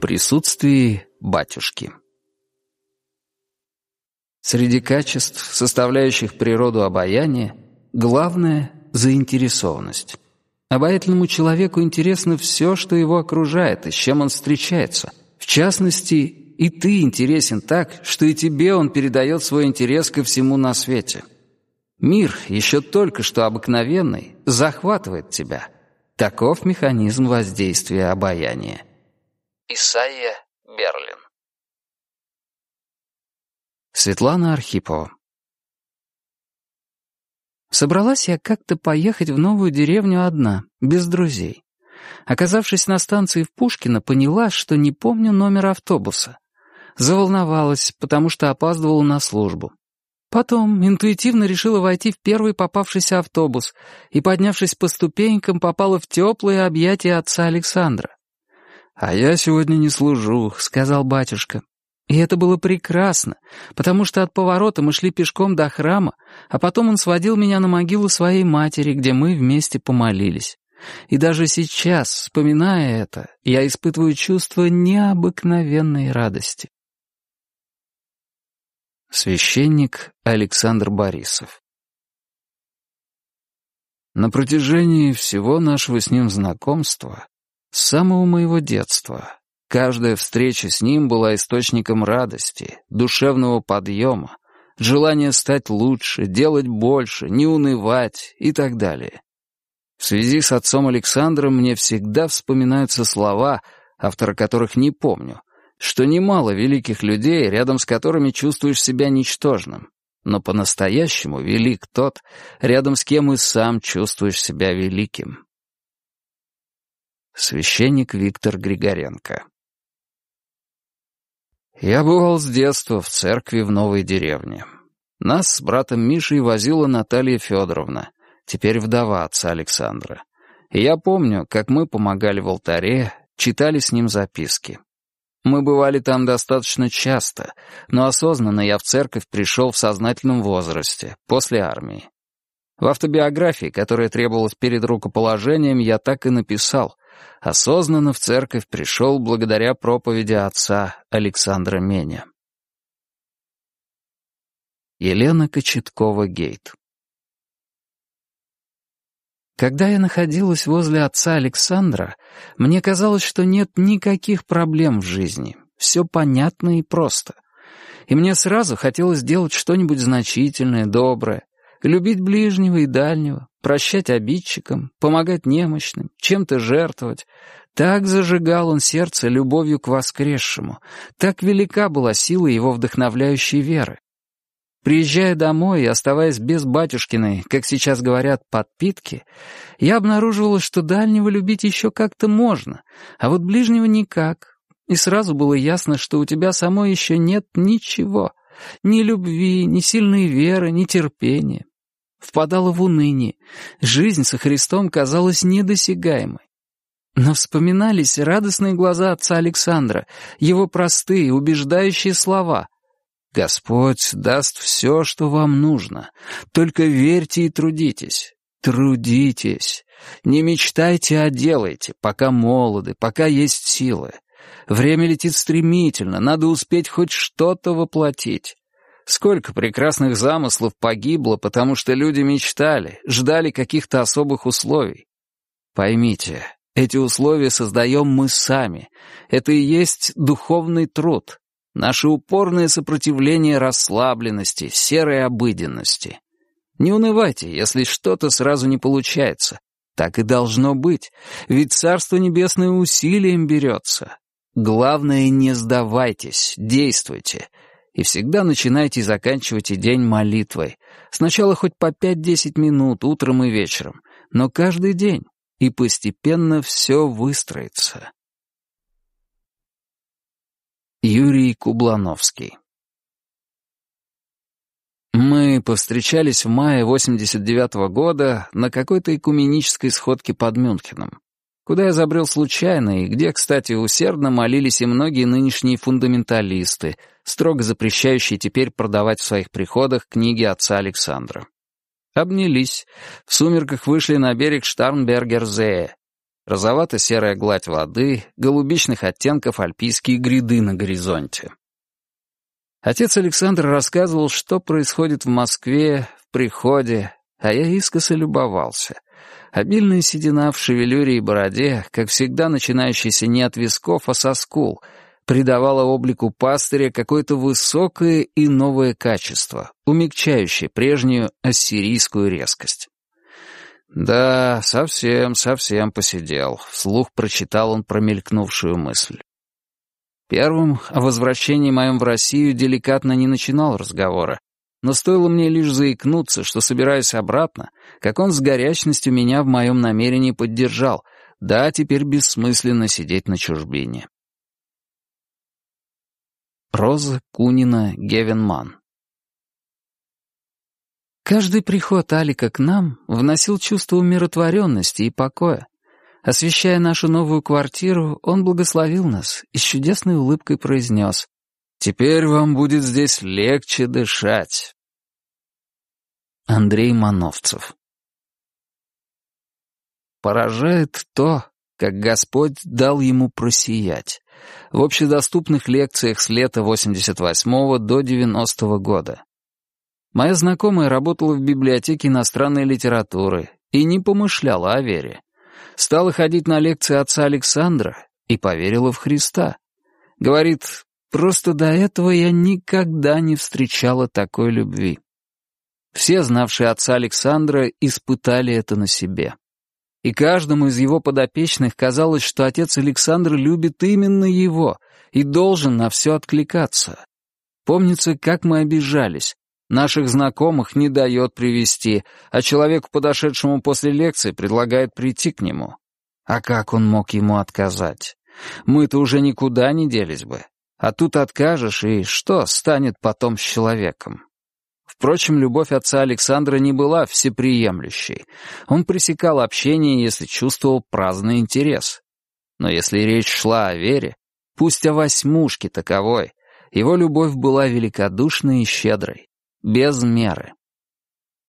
присутствии батюшки. Среди качеств, составляющих природу обаяния, главное — заинтересованность. Обаятельному человеку интересно все, что его окружает и с чем он встречается. В частности, и ты интересен так, что и тебе он передает свой интерес ко всему на свете. Мир, еще только что обыкновенный, захватывает тебя. Таков механизм воздействия обаяния. Исайя Берлин Светлана Архипова Собралась я как-то поехать в новую деревню одна, без друзей. Оказавшись на станции в Пушкино, поняла, что не помню номер автобуса. Заволновалась, потому что опаздывала на службу. Потом интуитивно решила войти в первый попавшийся автобус и, поднявшись по ступенькам, попала в теплые объятия отца Александра. «А я сегодня не служу», — сказал батюшка. И это было прекрасно, потому что от поворота мы шли пешком до храма, а потом он сводил меня на могилу своей матери, где мы вместе помолились. И даже сейчас, вспоминая это, я испытываю чувство необыкновенной радости. Священник Александр Борисов На протяжении всего нашего с ним знакомства, с самого моего детства, Каждая встреча с ним была источником радости, душевного подъема, желания стать лучше, делать больше, не унывать и так далее. В связи с отцом Александром мне всегда вспоминаются слова, автора которых не помню, что немало великих людей, рядом с которыми чувствуешь себя ничтожным, но по-настоящему велик тот, рядом с кем и сам чувствуешь себя великим. Священник Виктор Григоренко я бывал с детства в церкви в новой деревне. Нас с братом Мишей возила Наталья Федоровна, теперь вдова отца Александра. И я помню, как мы помогали в алтаре, читали с ним записки. Мы бывали там достаточно часто, но осознанно я в церковь пришел в сознательном возрасте, после армии. В автобиографии, которая требовалась перед рукоположением, я так и написал — осознанно в церковь пришел благодаря проповеди отца Александра Меня. Елена Кочеткова-Гейт Когда я находилась возле отца Александра, мне казалось, что нет никаких проблем в жизни, все понятно и просто. И мне сразу хотелось сделать что-нибудь значительное, доброе, любить ближнего и дальнего, прощать обидчикам, помогать немощным, чем-то жертвовать. Так зажигал он сердце любовью к воскресшему, так велика была сила его вдохновляющей веры. Приезжая домой и оставаясь без батюшкиной, как сейчас говорят, подпитки, я обнаруживала, что дальнего любить еще как-то можно, а вот ближнего никак. И сразу было ясно, что у тебя самой еще нет ничего — ни любви, ни сильной веры, ни терпения впадала в уныние. Жизнь со Христом казалась недосягаемой. Но вспоминались радостные глаза отца Александра, его простые, убеждающие слова. «Господь даст все, что вам нужно. Только верьте и трудитесь. Трудитесь. Не мечтайте, а делайте, пока молоды, пока есть силы. Время летит стремительно, надо успеть хоть что-то воплотить. Сколько прекрасных замыслов погибло, потому что люди мечтали, ждали каких-то особых условий. Поймите, эти условия создаем мы сами. Это и есть духовный труд. Наше упорное сопротивление расслабленности, серой обыденности. Не унывайте, если что-то сразу не получается. Так и должно быть, ведь Царство Небесное усилием берется. Главное, не сдавайтесь, действуйте — и всегда начинайте и заканчивайте день молитвой. Сначала хоть по 5-10 минут утром и вечером, но каждый день, и постепенно все выстроится. Юрий Кублановский Мы повстречались в мае 89 -го года на какой-то экуменической сходке под Мюнхеном куда я забрел случайно и где, кстати, усердно молились и многие нынешние фундаменталисты, строго запрещающие теперь продавать в своих приходах книги отца Александра. Обнялись, в сумерках вышли на берег Штарнбергер-Зее. Розовато-серая гладь воды, голубичных оттенков альпийские гряды на горизонте. Отец Александр рассказывал, что происходит в Москве, в приходе, а я искоса любовался. Обильная седина в шевелюре и бороде, как всегда начинающаяся не от висков, а со скул, придавала облику пастыря какое-то высокое и новое качество, умягчающее прежнюю ассирийскую резкость. Да, совсем, совсем посидел. Вслух прочитал он промелькнувшую мысль. Первым о возвращении моем в Россию деликатно не начинал разговора, но стоило мне лишь заикнуться, что собираюсь обратно, как он с горячностью меня в моем намерении поддержал. Да, теперь бессмысленно сидеть на чужбине. Роза Кунина Гевенман Каждый приход Алика к нам вносил чувство умиротворенности и покоя. Освещая нашу новую квартиру, он благословил нас и с чудесной улыбкой произнес «Теперь вам будет здесь легче дышать». Андрей Мановцев Поражает то, как Господь дал ему просиять. В общедоступных лекциях с лета 88 до 90 -го года. Моя знакомая работала в библиотеке иностранной литературы и не помышляла о вере. Стала ходить на лекции отца Александра и поверила в Христа. Говорит, просто до этого я никогда не встречала такой любви. Все, знавшие отца Александра, испытали это на себе. И каждому из его подопечных казалось, что отец Александр любит именно его и должен на все откликаться. Помнится, как мы обижались, Наших знакомых не дает привести, а человеку, подошедшему после лекции, предлагает прийти к нему. А как он мог ему отказать? Мы-то уже никуда не делись бы. А тут откажешь, и что станет потом с человеком? Впрочем, любовь отца Александра не была всеприемлющей. Он пресекал общение, если чувствовал праздный интерес. Но если речь шла о вере, пусть о восьмушке таковой, его любовь была великодушной и щедрой без меры.